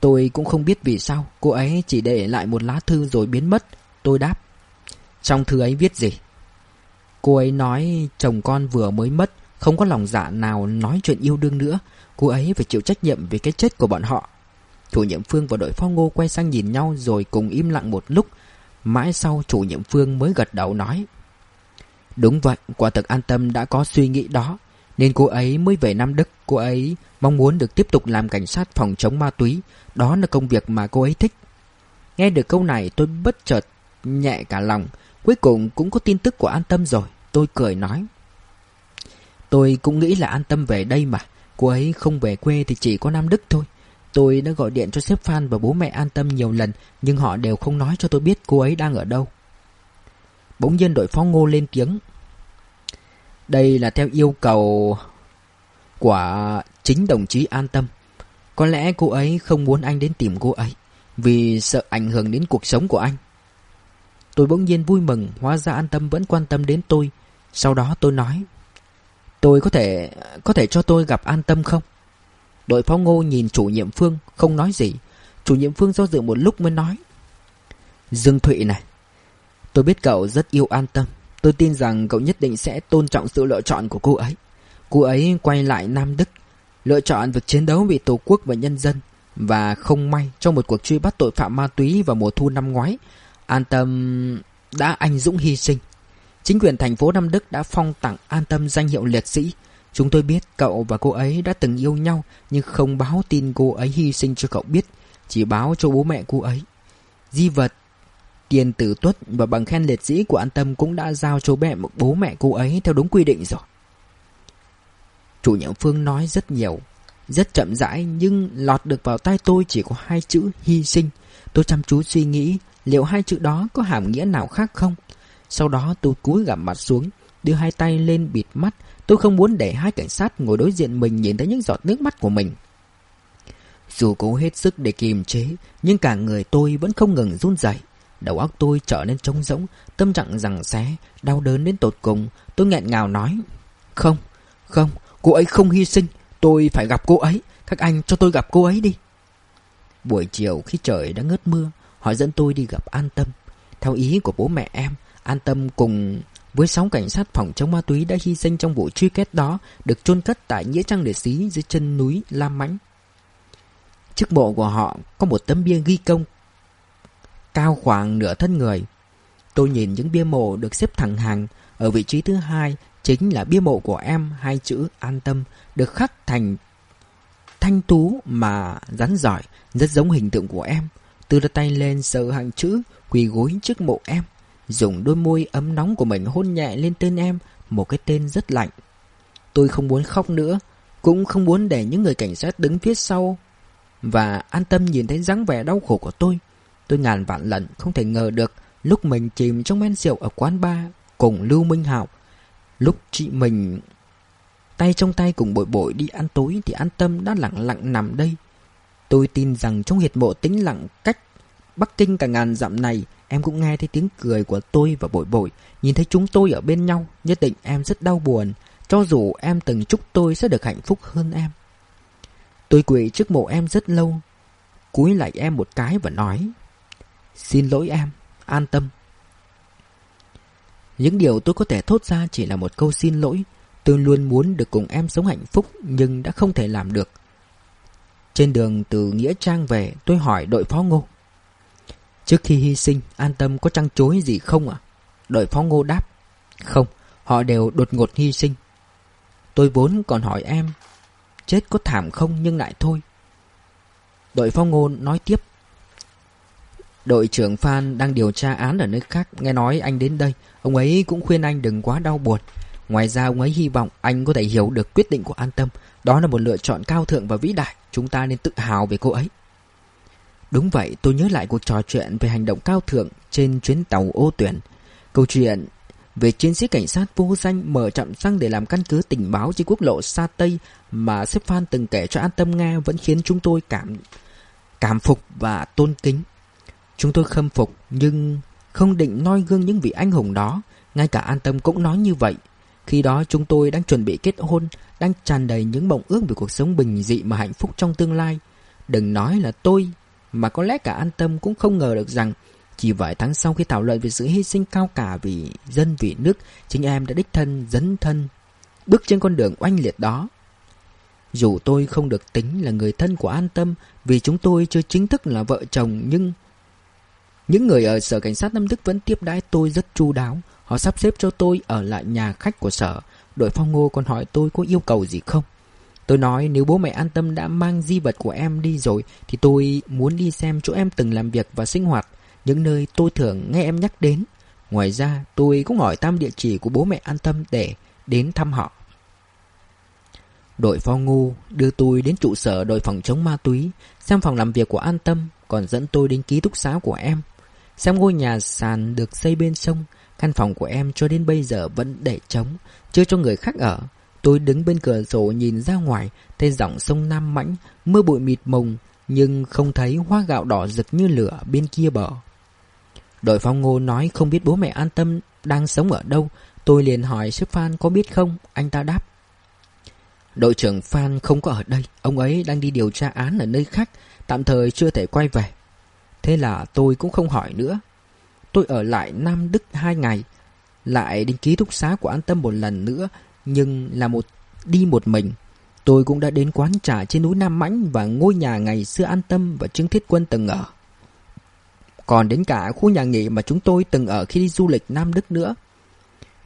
Tôi cũng không biết vì sao, Cô ấy chỉ để lại một lá thư rồi biến mất Tôi đáp, Trong thư ấy viết gì Cô ấy nói, chồng con vừa mới mất, Không có lòng dạ nào nói chuyện yêu đương nữa Cô ấy phải chịu trách nhiệm về cái chết của bọn họ Chủ nhiệm Phương và đội phó ngô quay sang nhìn nhau Rồi cùng im lặng một lúc Mãi sau chủ nhiệm Phương mới gật đầu nói Đúng vậy, quả thực an tâm đã có suy nghĩ đó nên cô ấy mới về Nam Đức. Cô ấy mong muốn được tiếp tục làm cảnh sát phòng chống ma túy. Đó là công việc mà cô ấy thích. Nghe được câu này tôi bất chợt nhẹ cả lòng. Cuối cùng cũng có tin tức của An Tâm rồi. Tôi cười nói Tôi cũng nghĩ là An Tâm về đây mà. Cô ấy không về quê thì chỉ có Nam Đức thôi. Tôi đã gọi điện cho sếp Phan và bố mẹ An Tâm nhiều lần, Nhưng họ đều không nói cho tôi biết cô ấy đang ở đâu. Bỗng nhiên đội phó ngô lên tiếng. Đây là theo yêu cầu của chính đồng chí An Tâm. Có lẽ cô ấy không muốn anh đến tìm cô ấy, Vì sợ ảnh hưởng đến cuộc sống của anh. Tôi bỗng nhiên vui mừng, Hóa ra an tâm vẫn quan tâm đến tôi. Sau đó tôi nói, Tôi có thể có thể cho tôi gặp an tâm không? Đội phó ngô nhìn chủ nhiệm Phương, Không nói gì. Chủ nhiệm Phương do dự một lúc mới nói. Dương Thụy này, Tôi biết cậu rất yêu an tâm. Tôi tin rằng cậu nhất định sẽ tôn trọng sự lựa chọn của cô ấy. Cô ấy quay lại Nam Đức, Lựa chọn việc chiến đấu vì Tổ quốc và nhân dân. Và không may, trong một cuộc truy bắt tội phạm ma túy vào mùa thu năm ngoái, An Tâm đã anh dũng hy sinh. Chính quyền thành phố Nam Đức đã phong tặng An Tâm danh hiệu liệt sĩ. Chúng tôi biết cậu và cô ấy đã từng yêu nhau Nhưng không báo tin cô ấy hy sinh cho cậu biết Chỉ báo cho bố mẹ cô ấy Di vật Tiền tử tuất và bằng khen liệt sĩ của An Tâm cũng đã giao cho mẹ bố mẹ cô ấy theo đúng quy định rồi. Chủ nhiệm Phương nói rất nhiều, rất chậm rãi nhưng lọt được vào tai tôi chỉ có hai chữ hy sinh. Tôi chăm chú suy nghĩ liệu hai chữ đó có hàm nghĩa nào khác không. Sau đó tôi cúi gằm mặt xuống, đưa hai tay lên bịt mắt. Tôi không muốn để hai cảnh sát ngồi đối diện mình nhìn thấy những giọt nước mắt của mình. Dù cố hết sức để kiềm chế, nhưng cả người tôi vẫn không ngừng run rẩy. Đầu óc tôi trở nên trống rỗng Tâm trạng rằng xé Đau đớn đến tột cùng. Tôi nghẹn ngào nói Không, không, cô ấy không hy sinh. Tôi phải gặp cô ấy. Các anh cho tôi gặp cô ấy đi. Buổi chiều khi trời đã ngớt mưa Họ dẫn tôi đi gặp An Tâm. Theo ý của bố mẹ em An Tâm cùng với sáu cảnh sát phòng chống ma túy đã hy sinh trong vụ truy kết đó được chôn cất tại nghĩa trang liệt sĩ dưới chân núi Lam Mãnh. Trước mộ của họ có một tấm bia ghi công cao khoảng nửa thân người. Tôi nhìn những bia mộ được xếp thẳng hàng, ở vị trí thứ hai chính là bia mộ của em hai chữ an tâm được khắc thành thanh tú mà rắn giỏi, rất giống hình tượng của em. Tôi đưa tay lên sờ hàng chữ, quỳ gối trước mộ em, dùng đôi môi ấm nóng của mình hôn nhẹ lên tên em, một cái tên rất lạnh. Tôi không muốn khóc nữa, cũng không muốn để những người cảnh sát đứng phía sau và an tâm nhìn thấy dáng vẻ đau khổ của tôi. Tôi ngàn vạn lần không thể ngờ được lúc mình chìm trong men rượu ở quán bar cùng Lưu Minh Hạo, lúc chị mình tay trong tay cùng bội bội đi ăn tối thì an tâm đã lặng lặng nằm đây. Tôi tin rằng trong hiệt mộ tĩnh lặng cách Bắc Kinh cả ngàn dặm này em cũng nghe thấy tiếng cười của tôi và bội bội. Nhìn thấy chúng tôi ở bên nhau, nhất định em rất đau buồn, cho dù em từng chúc tôi sẽ được hạnh phúc hơn em. Tôi quỳ trước mộ em rất lâu, cúi lại em một cái và nói Xin lỗi em, an tâm. Những điều tôi có thể thốt ra chỉ là một câu xin lỗi. Tôi luôn muốn được cùng em sống hạnh phúc nhưng đã không thể làm được. Trên đường từ Nghĩa Trang về tôi hỏi đội phó ngô. Trước khi hy sinh, an tâm có trăng chối gì không ạ? Đội phó ngô đáp. Không, họ đều đột ngột hy sinh. Tôi vốn còn hỏi em, chết có thảm không nhưng lại thôi. Đội phó ngô nói tiếp. Đội trưởng Phan đang điều tra án ở nơi khác Nghe nói anh đến đây Ông ấy cũng khuyên anh đừng quá đau buồn Ngoài ra ông ấy hy vọng anh có thể hiểu được quyết định của An Tâm Đó là một lựa chọn cao thượng và vĩ đại Chúng ta nên tự hào về cô ấy Đúng vậy tôi nhớ lại cuộc trò chuyện về hành động cao thượng trên chuyến tàu ô tuyển Câu chuyện về chiến sĩ cảnh sát vô danh mở trạm xăng để làm căn cứ tình báo trên quốc lộ xa Tây mà sếp Phan từng kể cho An Tâm nghe vẫn khiến chúng tôi cảm cảm phục và tôn kính. Chúng tôi khâm phục nhưng không định noi gương những vị anh hùng đó. Ngay cả an tâm cũng nói như vậy. Khi đó chúng tôi đang chuẩn bị kết hôn, đang tràn đầy những mộng ước về cuộc sống bình dị mà hạnh phúc trong tương lai. Đừng nói là tôi, mà có lẽ cả an tâm cũng không ngờ được rằng chỉ vài tháng sau khi thảo luận về sự hy sinh cao cả vì dân vì nước, chính em đã đích thân, dấn thân, bước trên con đường oanh liệt đó. Dù tôi không được tính là người thân của an tâm vì chúng tôi chưa chính thức là vợ chồng nhưng những người ở sở cảnh sát Nam Đức vẫn tiếp đãi tôi rất chu đáo. Họ sắp xếp cho tôi ở lại nhà khách của sở. Đội phong ngô còn hỏi tôi có yêu cầu gì không. Tôi nói nếu bố mẹ an tâm đã mang di vật của em đi rồi thì tôi muốn đi xem chỗ em từng làm việc và sinh hoạt, những nơi tôi thường nghe em nhắc đến. Ngoài ra tôi cũng hỏi thăm địa chỉ của bố mẹ an tâm để đến thăm họ. Đội phong ngu đưa tôi đến trụ sở đội phòng chống ma túy, xem phòng làm việc của an tâm, còn dẫn tôi đến ký túc xá của em. Xem ngôi nhà sàn được xây bên sông Căn phòng của em cho đến bây giờ vẫn để trống Chưa cho người khác ở Tôi đứng bên cửa sổ nhìn ra ngoài, Thấy dòng sông Nam Mãnh, Mưa bụi mịt mùng, Nhưng không thấy hoa gạo đỏ rực như lửa bên kia bờ. Đội phong ngô nói không biết bố mẹ an tâm Đang sống ở đâu. Tôi liền hỏi sếp Phan có biết không? Anh ta đáp. Đội trưởng Phan không có ở đây. Ông ấy đang đi điều tra án ở nơi khác, Tạm thời chưa thể quay về. Thế là tôi cũng không hỏi nữa. Tôi ở lại Nam Đức hai ngày, Lại đến ký túc xá của An Tâm một lần nữa nhưng là một đi một mình Tôi cũng đã đến quán trà trên núi Nam Mãnh Và ngôi nhà ngày xưa An Tâm và Trương Thiết Quân từng ở. Còn đến cả khu nhà nghỉ mà chúng tôi từng ở khi đi du lịch Nam Đức nữa.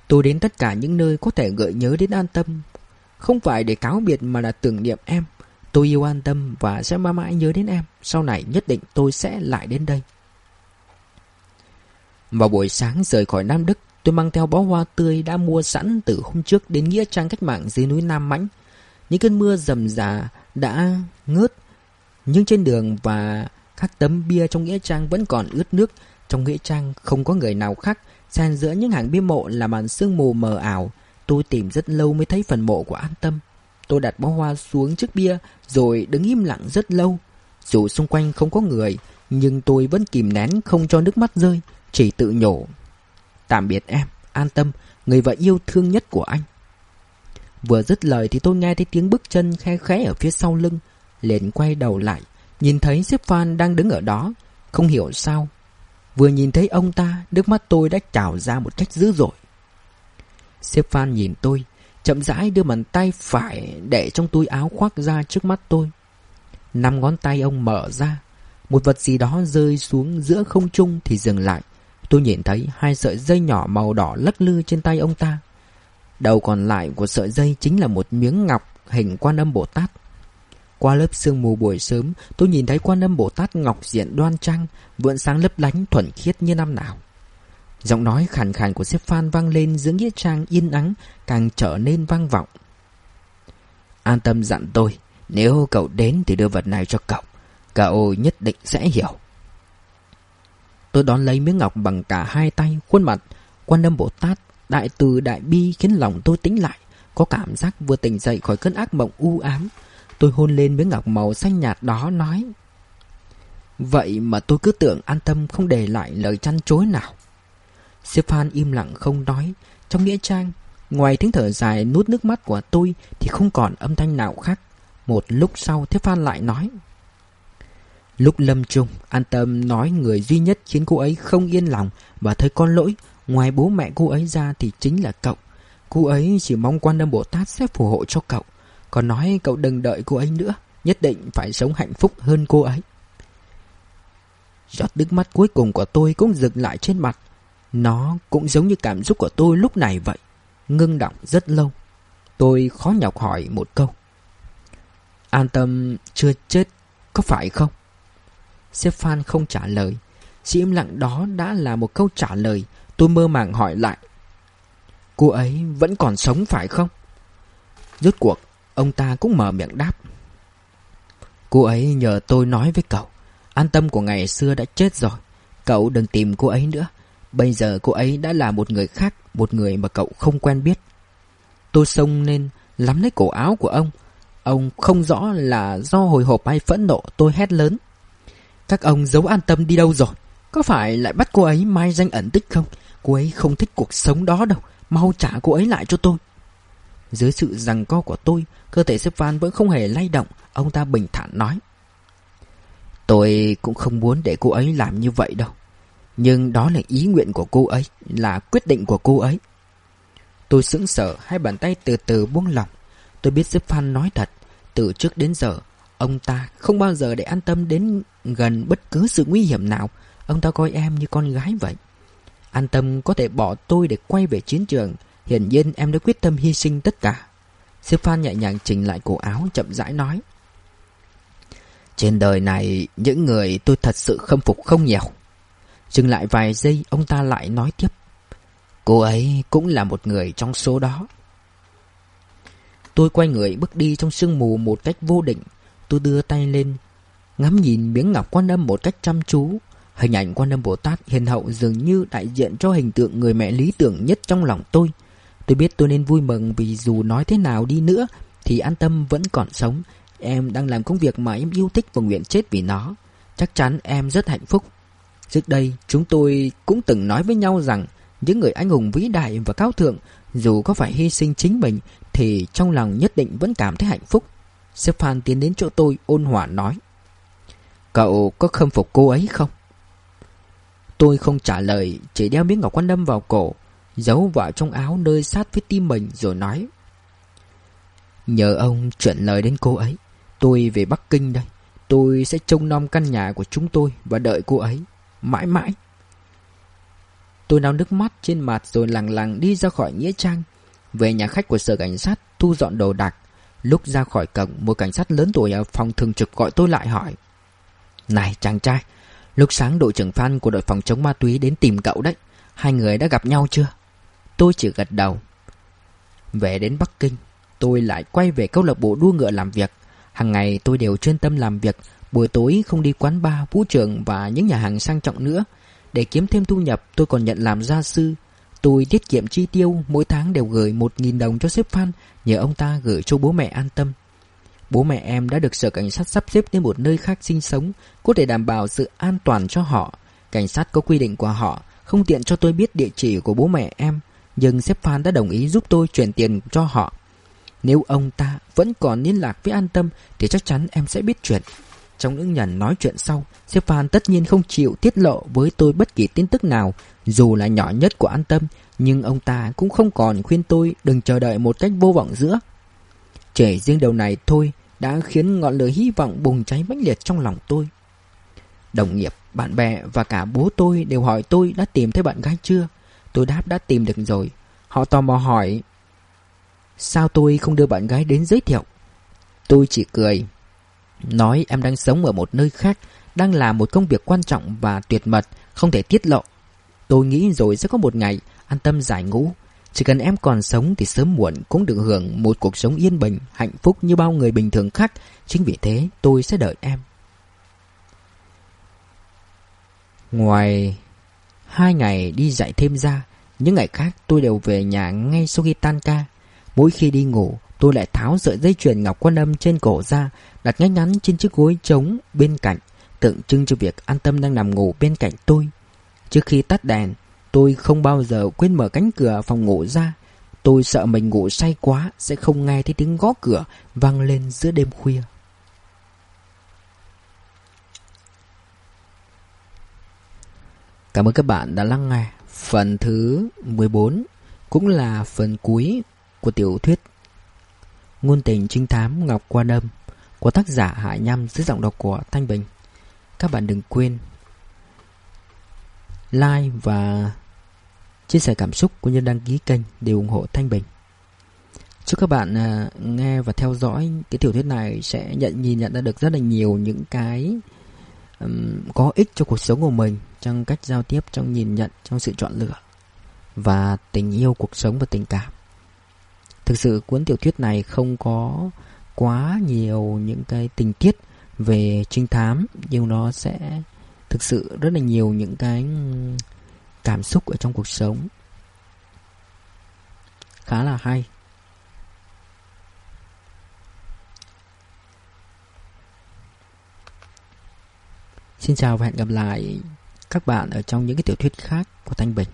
Tôi đến tất cả những nơi có thể gợi nhớ đến An Tâm. Không phải để cáo biệt mà là tưởng niệm em. Tôi yêu An Tâm và sẽ mãi mãi nhớ đến em. Sau này nhất định tôi sẽ lại đến đây. Vào buổi sáng rời khỏi Nam Đức, tôi mang theo bó hoa tươi đã mua sẵn từ hôm trước đến Nghĩa Trang cách mạng dưới núi Nam Mãnh. Những cơn mưa rầm rà đã ngớt, nhưng trên đường và các tấm bia trong Nghĩa Trang vẫn còn ướt nước. Trong Nghĩa Trang không có người nào khác, xen giữa những hàng bia mộ là màn sương mù mờ ảo. Tôi tìm rất lâu mới thấy phần mộ của An Tâm. Tôi đặt bó hoa xuống trước bia rồi đứng im lặng rất lâu. Dù xung quanh không có người, nhưng tôi vẫn kìm nén không cho nước mắt rơi. Chỉ tự nhủ Tạm biệt em, an tâm Người vợ yêu thương nhất của anh. Vừa dứt lời thì tôi nghe thấy tiếng bước chân khe khẽ ở phía sau lưng liền quay đầu lại Nhìn thấy xếp Phan đang đứng ở đó Không hiểu sao. Vừa nhìn thấy ông ta Nước mắt tôi đã trào ra một cách dữ dội. Xếp Phan nhìn tôi Chậm rãi đưa bàn tay phải Để trong túi áo khoác ra trước mắt tôi. Năm ngón tay ông mở ra Một vật gì đó rơi xuống giữa không trung thì dừng lại Tôi nhìn thấy hai sợi dây nhỏ màu đỏ lắc lư trên tay ông ta. Đầu còn lại của sợi dây chính là một miếng ngọc hình quan âm Bồ Tát. Qua lớp sương mù buổi sớm, tôi nhìn thấy quan âm Bồ Tát ngọc diện đoan trang, vượn sáng lấp lánh thuần khiết như năm nào. Giọng nói khàn khàn của sếp Phan vang lên giữa nghĩa trang yên ắng, càng trở nên vang vọng. An tâm dặn tôi, nếu cậu đến thì đưa vật này cho cậu, cậu nhất định sẽ hiểu. Tôi đón lấy miếng ngọc bằng cả hai tay, khuôn mặt, quan âm Bồ Tát, đại từ đại bi khiến lòng tôi tính lại, có cảm giác vừa tỉnh dậy khỏi cơn ác mộng u ám. Tôi hôn lên miếng ngọc màu xanh nhạt đó nói. Vậy mà tôi cứ tưởng an tâm không để lại lời chăn chối nào. Stefan im lặng không nói. Trong nghĩa trang, ngoài tiếng thở dài nuốt nước mắt của tôi thì không còn âm thanh nào khác. Một lúc sau Stefan lại nói. Lúc lâm chung, an tâm nói người duy nhất khiến cô ấy không yên lòng và thấy con lỗi, ngoài bố mẹ cô ấy ra thì chính là cậu. Cô ấy chỉ mong quan âm Bồ Tát sẽ phù hộ cho cậu. Còn nói cậu đừng đợi cô ấy nữa, nhất định phải sống hạnh phúc hơn cô ấy. Giọt nước mắt cuối cùng của tôi cũng dừng lại trên mặt. Nó cũng giống như cảm xúc của tôi lúc này vậy. Ngưng động rất lâu. Tôi khó nhọc hỏi một câu. An tâm chưa chết, có phải không? Sếp Phan không trả lời. Sự im lặng đó đã là một câu trả lời. Tôi mơ màng hỏi lại. Cô ấy vẫn còn sống phải không? Rốt cuộc, Ông ta cũng mở miệng đáp. Cô ấy nhờ tôi nói với cậu. An tâm của ngày xưa đã chết rồi. Cậu đừng tìm cô ấy nữa. Bây giờ cô ấy đã là một người khác, Một người mà cậu không quen biết. Tôi xông lên Lắm lấy cổ áo của ông. Ông không rõ là do hồi hộp hay phẫn nộ, Tôi hét lớn các ông giấu an tâm đi đâu rồi? Có phải lại bắt cô ấy mai danh ẩn tích không? Cô ấy không thích cuộc sống đó đâu. Mau trả cô ấy lại cho tôi. Dưới sự rằng co của tôi, Cơ thể xếp van vẫn không hề lay động. Ông ta bình thản nói. Tôi cũng không muốn để cô ấy làm như vậy đâu. Nhưng đó là ý nguyện của cô ấy, Là quyết định của cô ấy. Tôi sững sờ, Hai bàn tay từ từ buông lỏng. Tôi biết xếp Phan nói thật. Từ trước đến giờ, Ông ta không bao giờ để an tâm đến gần bất cứ sự nguy hiểm nào. Ông ta coi em như con gái vậy. An tâm có thể bỏ tôi để quay về chiến trường. Hiển nhiên em đã quyết tâm hy sinh tất cả. Sư Phan nhẹ nhàng chỉnh lại cổ áo chậm rãi nói. Trên đời này, những người tôi thật sự khâm phục không nhiều. Dừng lại vài giây, ông ta lại nói tiếp. Cô ấy cũng là một người trong số đó. Tôi quay người bước đi trong sương mù một cách vô định. Tôi đưa tay lên Ngắm nhìn miếng ngọc quan âm một cách chăm chú. Hình ảnh quan âm Bồ Tát hiền hậu dường như đại diện cho hình tượng người mẹ lý tưởng nhất trong lòng tôi. Tôi biết tôi nên vui mừng vì dù nói thế nào đi nữa, Thì an tâm vẫn còn sống. Em đang làm công việc mà em yêu thích và nguyện chết vì nó. Chắc chắn em rất hạnh phúc. Trước đây, chúng tôi cũng từng nói với nhau rằng Những người anh hùng vĩ đại và cao thượng, Dù có phải hy sinh chính mình, Thì trong lòng nhất định vẫn cảm thấy hạnh phúc. Sếp Phan tiến đến chỗ tôi, ôn hòa nói. Cậu có khâm phục cô ấy không? Tôi không trả lời, Chỉ đeo miếng ngọc quan đâm vào cổ, Giấu vào trong áo nơi sát với tim mình Rồi nói. Nhờ ông chuyển lời đến cô ấy, Tôi về Bắc Kinh đây. Tôi sẽ trông nom căn nhà của chúng tôi Và đợi cô ấy, Mãi mãi. Tôi lau nước mắt trên mặt rồi lặng lặng đi ra khỏi Nghĩa Trang. Về nhà khách của sở cảnh sát, Thu dọn đồ đạc. Lúc ra khỏi cổng, Một cảnh sát lớn tuổi ở phòng thường trực gọi tôi lại hỏi. Này chàng trai Lúc sáng đội trưởng Phan của đội phòng chống ma túy đến tìm cậu đấy. Hai người đã gặp nhau chưa? Tôi chỉ gật đầu. Về đến Bắc Kinh Tôi lại quay về câu lạc bộ đua ngựa làm việc. Hàng ngày tôi đều chuyên tâm làm việc. Buổi tối không đi quán bar, vũ trường và những nhà hàng sang trọng nữa. Để kiếm thêm thu nhập tôi còn nhận làm gia sư. Tôi tiết kiệm chi tiêu Mỗi tháng đều gửi 1.000 đồng cho sếp Phan Nhờ ông ta gửi cho bố mẹ an tâm. Bố mẹ em đã được sở cảnh sát sắp xếp đến một nơi khác sinh sống, Có thể đảm bảo sự an toàn cho họ. Cảnh sát có quy định của họ, Không tiện cho tôi biết địa chỉ của bố mẹ em, Nhưng sếp Phan đã đồng ý giúp tôi chuyển tiền cho họ. Nếu ông ta vẫn còn liên lạc với an tâm, Thì chắc chắn em sẽ biết chuyện. Trong những lần nói chuyện sau, Sếp Phan tất nhiên không chịu tiết lộ với tôi bất kỳ tin tức nào. Dù là nhỏ nhất của an tâm, Nhưng ông ta cũng không còn khuyên tôi đừng chờ đợi một cách vô vọng giữa. Chỉ riêng điều này thôi đã khiến ngọn lửa hy vọng bùng cháy mãnh liệt trong lòng tôi. Đồng nghiệp, bạn bè và cả bố tôi đều hỏi tôi đã tìm thấy bạn gái chưa. Tôi đáp đã tìm được rồi. Họ tò mò hỏi Sao tôi không đưa bạn gái đến giới thiệu? Tôi chỉ cười. Nói em đang sống ở một nơi khác, đang làm một công việc quan trọng và tuyệt mật, không thể tiết lộ. Tôi nghĩ rồi sẽ có một ngày an tâm giải ngũ, chỉ cần em còn sống thì sớm muộn cũng được hưởng một cuộc sống yên bình, hạnh phúc như bao người bình thường khác. Chính vì thế tôi sẽ đợi em. Ngoài hai ngày đi dạy thêm ra, những ngày khác tôi đều về nhà ngay sau khi tan ca. Mỗi khi đi ngủ, tôi lại tháo sợi dây chuyền ngọc quan âm trên cổ ra, đặt ngay ngắn trên chiếc gối trống bên cạnh, tượng trưng cho việc an tâm đang nằm ngủ bên cạnh tôi. Trước khi tắt đèn, Tôi không bao giờ quên mở cánh cửa phòng ngủ ra. Tôi sợ mình ngủ say quá Sẽ không nghe thấy tiếng gõ cửa vang lên giữa đêm khuya. Cảm ơn các bạn đã lắng nghe Phần thứ 14 Cũng là phần cuối của tiểu thuyết Ngôn tình trinh thám Ngọc Quan Âm Của tác giả Hạ Nhâm dưới giọng đọc của Thanh Bình. Các bạn đừng quên like và chia sẻ cảm xúc cũng như đăng ký kênh để ủng hộ Thanh Bình. Chúc các bạn à, nghe và theo dõi cái tiểu thuyết này sẽ nhận nhìn nhận ra được rất là nhiều những cái um, có ích cho cuộc sống của mình trong cách giao tiếp, trong nhìn nhận, trong sự chọn lựa và tình yêu cuộc sống và tình cảm. Thực sự cuốn tiểu thuyết này không có quá nhiều những cái tình tiết về trinh thám nhưng nó sẽ thực sự rất là nhiều những cái cảm xúc ở trong cuộc sống. Khá là hay. Xin chào và hẹn gặp lại các bạn ở trong những cái tiểu thuyết khác của Thanh Bình.